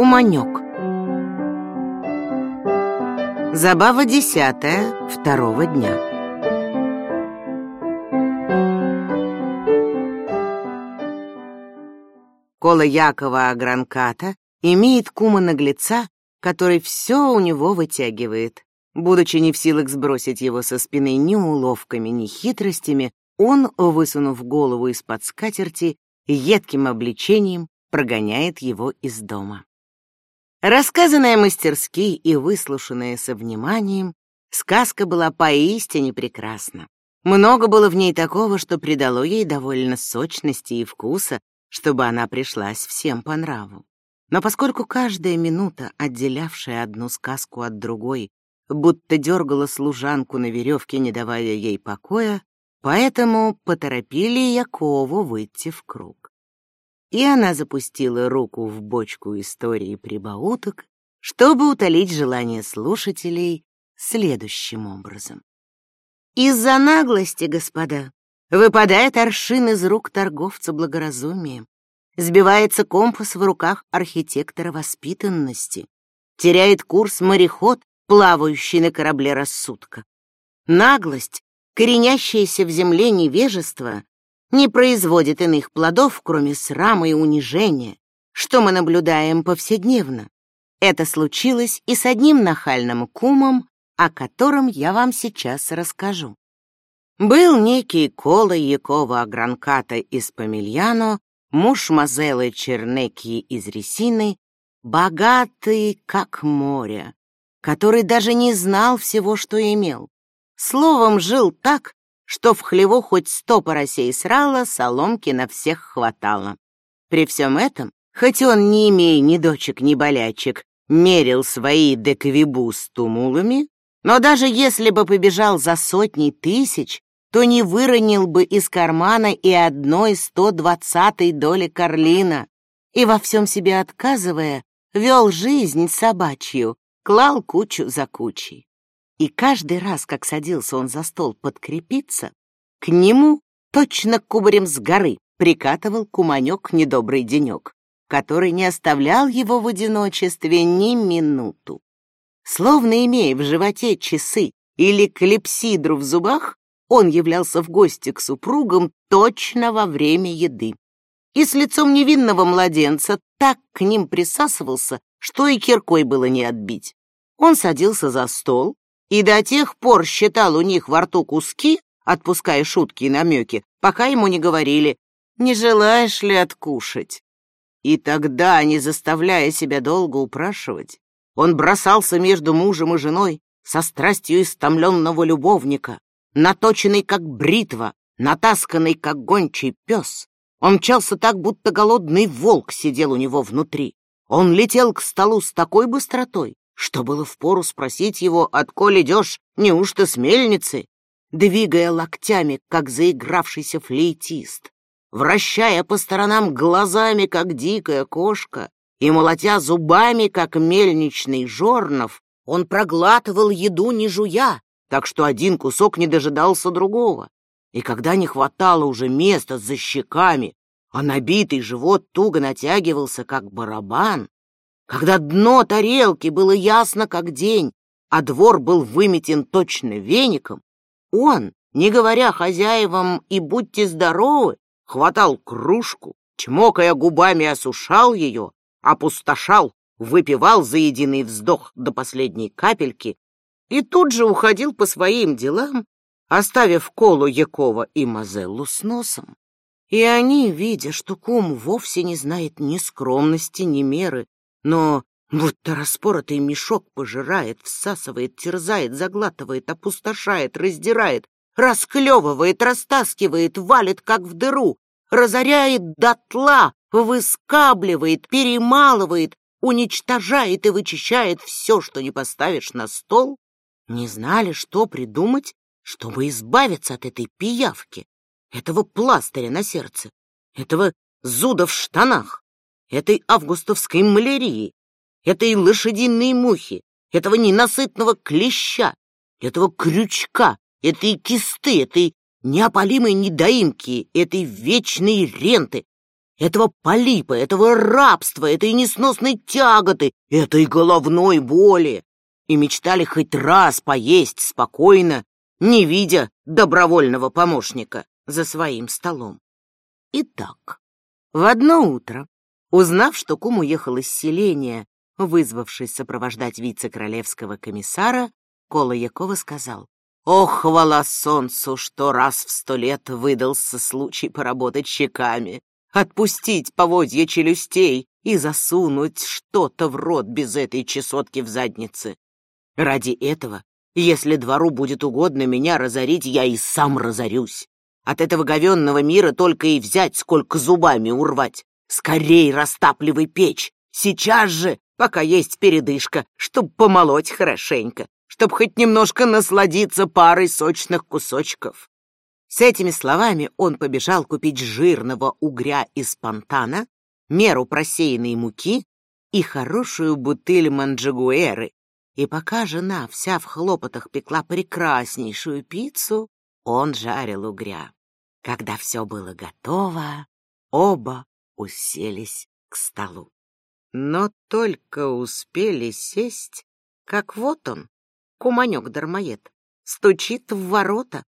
Куманек. Забава десятая второго дня. Кола Якова Агранката имеет кума-наглеца, который все у него вытягивает. Будучи не в силах сбросить его со спины ни уловками, ни хитростями, он, высунув голову из-под скатерти, едким обличением прогоняет его из дома. Рассказанная мастерски и выслушанная со вниманием, сказка была поистине прекрасна. Много было в ней такого, что придало ей довольно сочности и вкуса, чтобы она пришлась всем по нраву. Но поскольку каждая минута, отделявшая одну сказку от другой, будто дергала служанку на веревке, не давая ей покоя, поэтому поторопили Якову выйти в круг. И она запустила руку в бочку истории прибауток, чтобы утолить желание слушателей следующим образом. Из-за наглости, господа, выпадает аршин из рук торговца благоразумием, сбивается компас в руках архитектора воспитанности, теряет курс мореход, плавающий на корабле рассудка. Наглость, коренящаяся в земле невежество, не производит иных плодов, кроме срама и унижения, что мы наблюдаем повседневно. Это случилось и с одним нахальным кумом, о котором я вам сейчас расскажу. Был некий Кола Якова Агранката из Помельяно, муж Мазелы Чернекии из Ресины, богатый как море, который даже не знал всего, что имел. Словом, жил так, что в хлеву хоть сто поросей срало, соломки на всех хватало. При всем этом, хоть он, не имея ни дочек, ни болячек, мерил свои деквибу с тумулами, но даже если бы побежал за сотни тысяч, то не выронил бы из кармана и одной сто двадцатой доли карлина, и во всем себе отказывая, вел жизнь собачью, клал кучу за кучей. И каждый раз, как садился он за стол подкрепиться, к нему точно кубарем с горы прикатывал куманек недобрый денек, который не оставлял его в одиночестве ни минуту. Словно имея в животе часы или клепсидру в зубах, он являлся в гости к супругам точно во время еды. И с лицом невинного младенца так к ним присасывался, что и киркой было не отбить. Он садился за стол и до тех пор считал у них во рту куски, отпуская шутки и намеки, пока ему не говорили «Не желаешь ли откушать?» И тогда, не заставляя себя долго упрашивать, он бросался между мужем и женой со страстью истомленного любовника, наточенный как бритва, натасканный как гончий пес. Он мчался так, будто голодный волк сидел у него внутри. Он летел к столу с такой быстротой, что было впору спросить его, отколь идешь, неужто с мельницы, двигая локтями, как заигравшийся флейтист, вращая по сторонам глазами, как дикая кошка, и молотя зубами, как мельничный жорнов, он проглатывал еду не жуя, так что один кусок не дожидался другого. И когда не хватало уже места за щеками, а набитый живот туго натягивался, как барабан, когда дно тарелки было ясно, как день, а двор был выметен точно веником, он, не говоря хозяевам «и будьте здоровы», хватал кружку, чмокая губами осушал ее, опустошал, выпивал за единый вздох до последней капельки и тут же уходил по своим делам, оставив Колу Якова и Мазеллу с носом. И они, видя, что кум вовсе не знает ни скромности, ни меры, но будто распоротый мешок пожирает, всасывает, терзает, заглатывает, опустошает, раздирает, расклевывает, растаскивает, валит, как в дыру, разоряет дотла, выскабливает, перемалывает, уничтожает и вычищает все, что не поставишь на стол, не знали, что придумать, чтобы избавиться от этой пиявки, этого пластыря на сердце, этого зуда в штанах, этой августовской малярии, этой лошадиной мухи, этого ненасытного клеща, этого крючка, этой кисты, этой неопалимой недоимки, этой вечной ренты, этого полипа, этого рабства, этой несносной тяготы, этой головной боли, и мечтали хоть раз поесть спокойно, не видя добровольного помощника за своим столом. Итак, в одно утро, узнав, что кум уехал из селения, вызвавшись сопровождать вице-королевского комиссара, Кола Якова сказал, «Ох, хвала солнцу, что раз в сто лет выдался случай поработать щеками отпустить поводья челюстей и засунуть что-то в рот без этой чесотки в заднице. Ради этого, если двору будет угодно меня разорить, я и сам разорюсь. От этого говенного мира только и взять, сколько зубами урвать. Скорей растапливай печь, сейчас же, пока есть передышка, чтоб помолоть хорошенько, чтоб хоть немножко насладиться парой сочных кусочков. С этими словами он побежал купить жирного угря из пантана, меру просеянной муки и хорошую бутыль манджагуэры. И пока жена вся в хлопотах пекла прекраснейшую пиццу, он жарил угря. Когда все было готово, оба уселись к столу. Но только успели сесть, как вот он, куманек-дармоед, стучит в ворота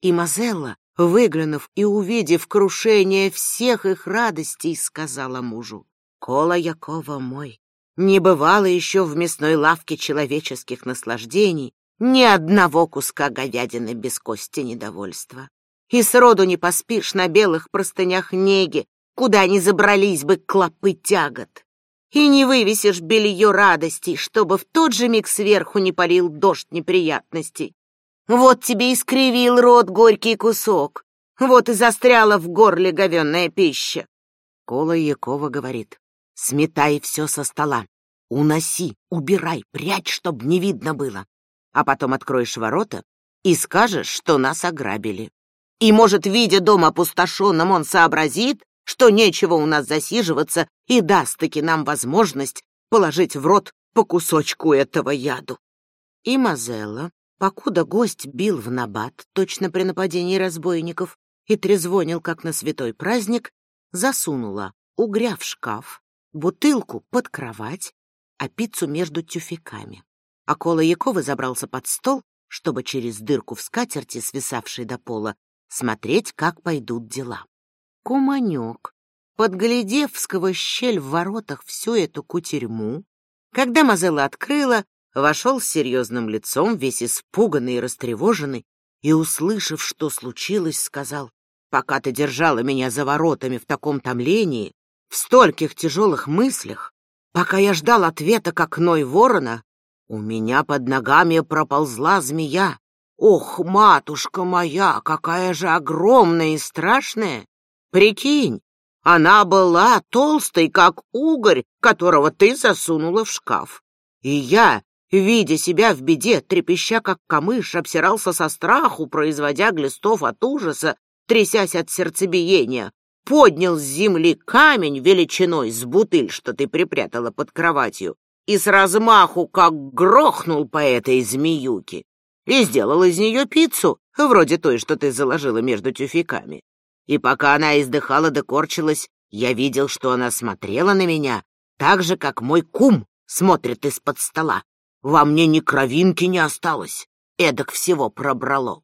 и Мазелла, выглянув и увидев крушение всех их радостей, сказала мужу, «Кола Якова мой, не бывало еще в мясной лавке человеческих наслаждений ни одного куска говядины без кости недовольства. И сроду не поспишь на белых простынях неги, куда ни забрались бы клопы тягот. И не вывесишь белье радостей, чтобы в тот же миг сверху не полил дождь неприятностей. Вот тебе и скривил рот горький кусок. Вот и застряла в горле говенная пища. Кола Якова говорит, сметай все со стола. Уноси, убирай, прячь, чтоб не видно было. А потом откроешь ворота и скажешь, что нас ограбили. И, может, видя дом опустошенным, он сообразит, что нечего у нас засиживаться и даст-таки нам возможность положить в рот по кусочку этого яду. И Мазелла, Покуда гость бил в набат, точно при нападении разбойников, и трезвонил, как на святой праздник, засунула угря в шкаф, бутылку под кровать, а пиццу между тюфяками. А Кола Якова забрался под стол, чтобы через дырку в скатерти, свисавшей до пола, смотреть, как пойдут дела. Куманек, подглядев сквозь щель в воротах всю эту кутерьму, когда Мазела открыла, вошел с серьезным лицом, весь испуганный и растревоженный, и, услышав, что случилось, сказал, «Пока ты держала меня за воротами в таком томлении, в стольких тяжелых мыслях, пока я ждал ответа, как ной ворона, у меня под ногами проползла змея. Ох, матушка моя, какая же огромная и страшная! Прикинь, она была толстой, как угорь, которого ты засунула в шкаф. И я, видя себя в беде, трепеща как камыш, обсирался со страху, производя глистов от ужаса, трясясь от сердцебиения, поднял с земли камень величиной с бутыль, что ты припрятала под кроватью, и с размаху как грохнул по этой змеюке, и сделал из нее пиццу, вроде той, что ты заложила между тюфяками. И пока она издыхала да корчилась, я видел, что она смотрела на меня, так же, как мой кум смотрит из-под стола, во мне ни кровинки не осталось, эдак всего пробрало.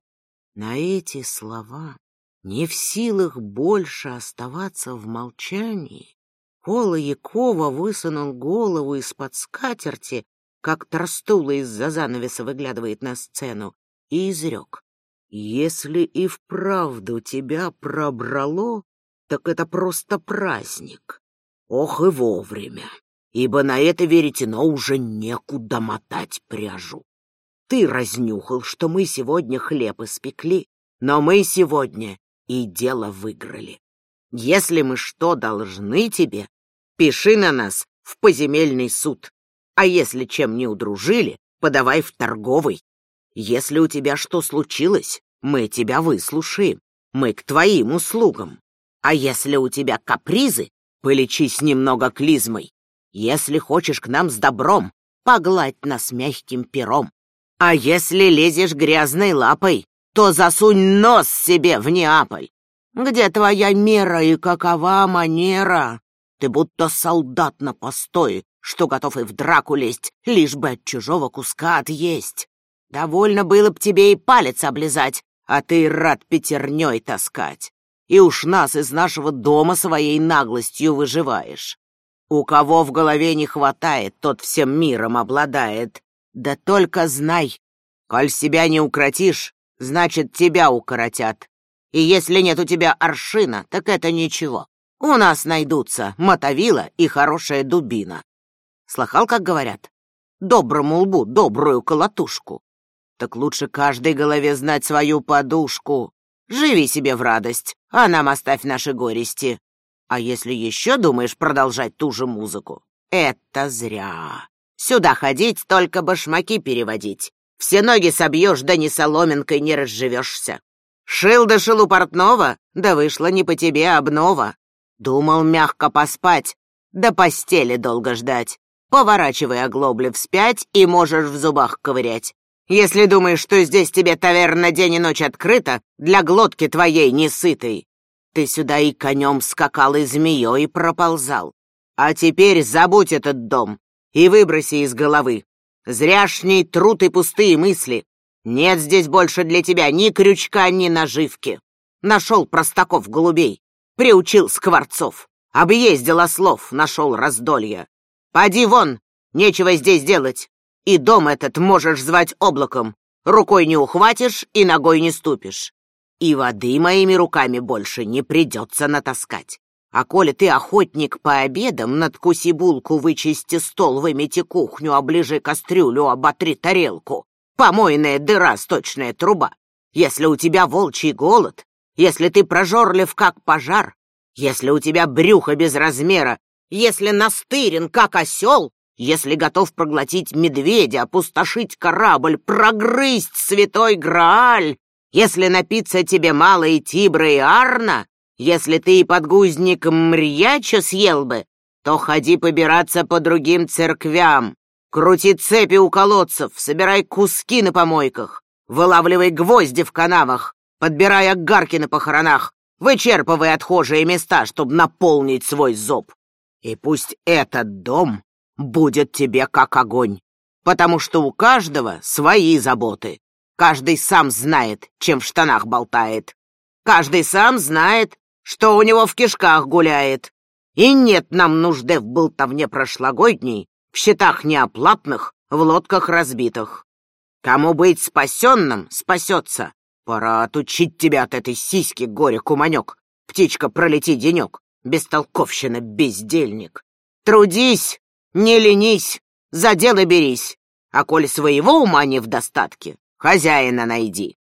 На эти слова, не в силах больше оставаться в молчании, Кола Якова высунул голову из-под скатерти, как Торстула из-за занавеса выглядывает на сцену, и изрек. «Если и вправду тебя пробрало, так это просто праздник. Ох и вовремя!» ибо на это веретено уже некуда мотать пряжу. Ты разнюхал, что мы сегодня хлеб испекли, но мы сегодня и дело выиграли. Если мы что должны тебе, пиши на нас в поземельный суд, а если чем не удружили, подавай в торговый. Если у тебя что случилось, мы тебя выслушаем, мы к твоим услугам. А если у тебя капризы, полечись немного клизмой, если хочешь к нам с добром, погладь нас мягким пером. А если лезешь грязной лапой, то засунь нос себе в Неаполь. Где твоя мера и какова манера? Ты будто солдат на постой, что готов и в драку лезть, лишь бы от чужого куска отъесть. Довольно было б тебе и палец облизать, а ты рад пятерней таскать. И уж нас из нашего дома своей наглостью выживаешь. У кого в голове не хватает, тот всем миром обладает. Да только знай, коль себя не укротишь, значит, тебя укоротят. И если нет у тебя аршина, так это ничего. У нас найдутся мотовила и хорошая дубина. Слыхал, как говорят? Доброму лбу добрую колотушку. Так лучше каждой голове знать свою подушку. Живи себе в радость, а нам оставь наши горести. А если еще думаешь продолжать ту же музыку, это зря. Сюда ходить, только башмаки переводить. Все ноги собьешь, да ни соломинкой не разживешься. Шил да шил у портного, да вышло не по тебе обнова. Думал мягко поспать, да постели долго ждать. Поворачивай оглобли вспять и можешь в зубах ковырять. Если думаешь, что здесь тебе таверна день и ночь открыта, для глотки твоей несытой, ты сюда и конем скакал, и змеей проползал. А теперь забудь этот дом и выброси из головы. Зряшний труд и пустые мысли. Нет здесь больше для тебя ни крючка, ни наживки. Нашел простаков голубей, приучил скворцов, объездил ослов, нашел раздолья. Поди вон, нечего здесь делать. И дом этот можешь звать облаком. Рукой не ухватишь и ногой не ступишь и воды моими руками больше не придется натаскать. А коли ты охотник по обедам, надкуси булку, вычисти стол, вымети кухню, оближи кастрюлю, оботри тарелку. Помойная дыра, сточная труба. Если у тебя волчий голод, если ты прожорлив, как пожар, если у тебя брюхо без размера, если настырен, как осел, если готов проглотить медведя, опустошить корабль, прогрызть святой Грааль, если напиться тебе мало и Тибра, и Арна, если ты и подгузник Мрьяча съел бы, то ходи побираться по другим церквям, крути цепи у колодцев, собирай куски на помойках, вылавливай гвозди в канавах, подбирай огарки на похоронах, вычерпывай отхожие места, чтобы наполнить свой зоб. И пусть этот дом будет тебе как огонь, потому что у каждого свои заботы. Каждый сам знает, чем в штанах болтает. Каждый сам знает, что у него в кишках гуляет. И нет нам нужды в болтовне прошлогодней, в счетах неоплатных, в лодках разбитых. Кому быть спасенным, спасется. Пора отучить тебя от этой сиськи, горе-куманек. Птичка, пролети денек, бестолковщина, бездельник. Трудись, не ленись, за дело берись. А коль своего ума не в достатке, Хозяина найди.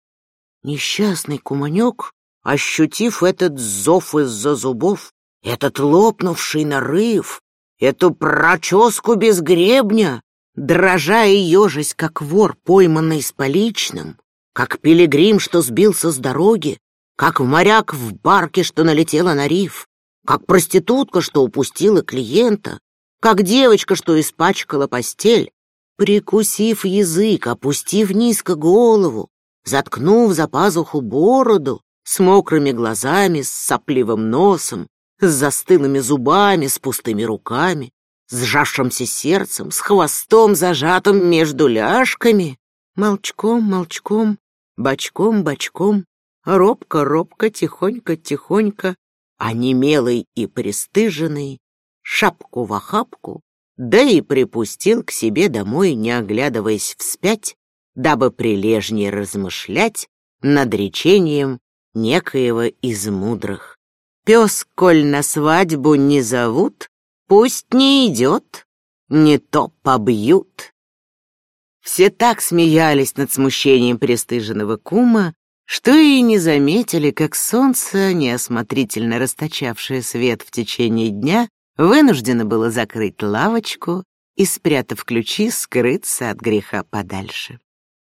Несчастный куманек, ощутив этот зов из-за зубов, этот лопнувший нарыв, эту проческу без гребня, дрожа и ежась, как вор, пойманный с поличным, как пилигрим, что сбился с дороги, как моряк в барке, что налетела на риф, как проститутка, что упустила клиента, как девочка, что испачкала постель, Прикусив язык, опустив низко голову, заткнув за пазуху бороду, с мокрыми глазами, с сопливым носом, с застылыми зубами, с пустыми руками, с сжавшимся сердцем, с хвостом, зажатым между ляжками, молчком, молчком, бочком-бочком, робко-робко, тихонько-тихонько, онемелый и пристыженный, шапку в охапку, да и припустил к себе домой, не оглядываясь вспять, дабы прилежнее размышлять над речением некоего из мудрых. Пес, коль на свадьбу не зовут, пусть не идет, не то побьют. Все так смеялись над смущением пристыженного кума, что и не заметили, как солнце, неосмотрительно расточавшее свет в течение дня, вынуждено было закрыть лавочку и, спрятав ключи, скрыться от греха подальше.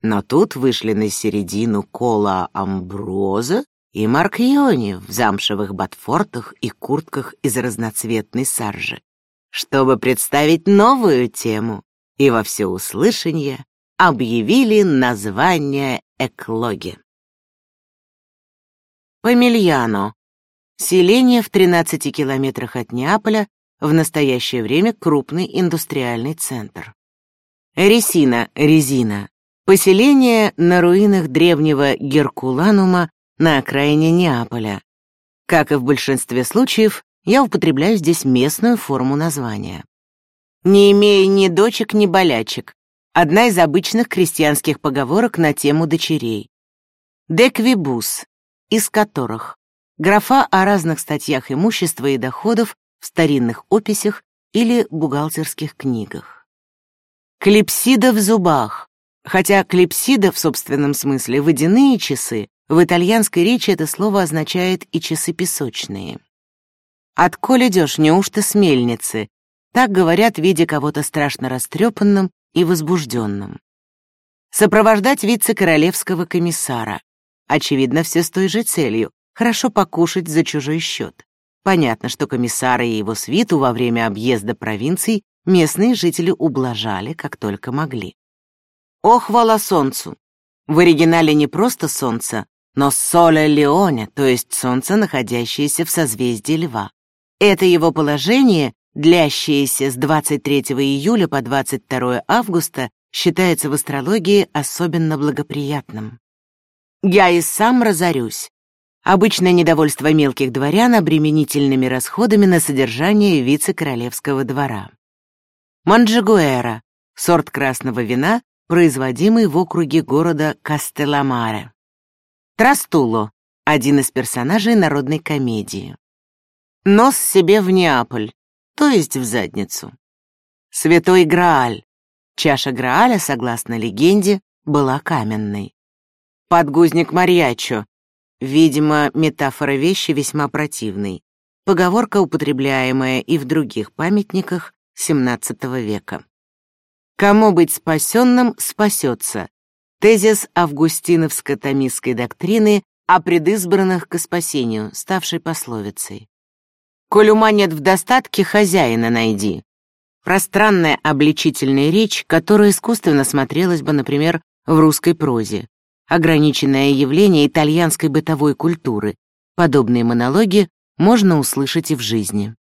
Но тут вышли на середину Кола Амброза и Маркьони в замшевых ботфортах и куртках из разноцветной саржи, чтобы представить новую тему и во всеуслышание объявили название эклоги. Помельяно Селение в 13 километрах от Неаполя, в настоящее время крупный индустриальный центр. Ресина, резина. Поселение на руинах древнего Геркуланума на окраине Неаполя. Как и в большинстве случаев, я употребляю здесь местную форму названия. Не имея ни дочек, ни болячек. Одна из обычных крестьянских поговорок на тему дочерей. Деквибус, из которых графа о разных статьях имущества и доходов в старинных описях или бухгалтерских книгах. Клипсида в зубах. Хотя клипсида в собственном смысле водяные часы, в итальянской речи это слово означает и часы песочные. «Отколь идешь, неужто с мельницы?» Так говорят, видя кого-то страшно растрепанным и возбужденным. Сопровождать вице-королевского комиссара. Очевидно, все с той же целью — хорошо покушать за чужой счет. Понятно, что комиссара и его свиту во время объезда провинций местные жители ублажали, как только могли. О, хвала солнцу! В оригинале не просто солнце, но соле Леоне, то есть солнце, находящееся в созвездии Льва. Это его положение, длящееся с 23 июля по 22 августа, считается в астрологии особенно благоприятным. Я и сам разорюсь. Обычное недовольство мелких дворян обременительными расходами на содержание вице-королевского двора. Манджигуэра — сорт красного вина, производимый в округе города Кастелламаре. Трастуло — один из персонажей народной комедии. Нос себе в Неаполь, то есть в задницу. Святой Грааль. Чаша Грааля, согласно легенде, была каменной. Подгузник Марьячо. Видимо, метафора вещи весьма противной. Поговорка, употребляемая и в других памятниках, XVII века. Кому быть спасенным, спасется. Тезис августиновско-томистской доктрины о предизбранных к спасению, ставшей пословицей. «Коль ума нет в достатке, хозяина найди». Пространная обличительная речь, которая искусственно смотрелась бы, например, в русской прозе. Ограниченное явление итальянской бытовой культуры. Подобные монологи можно услышать и в жизни.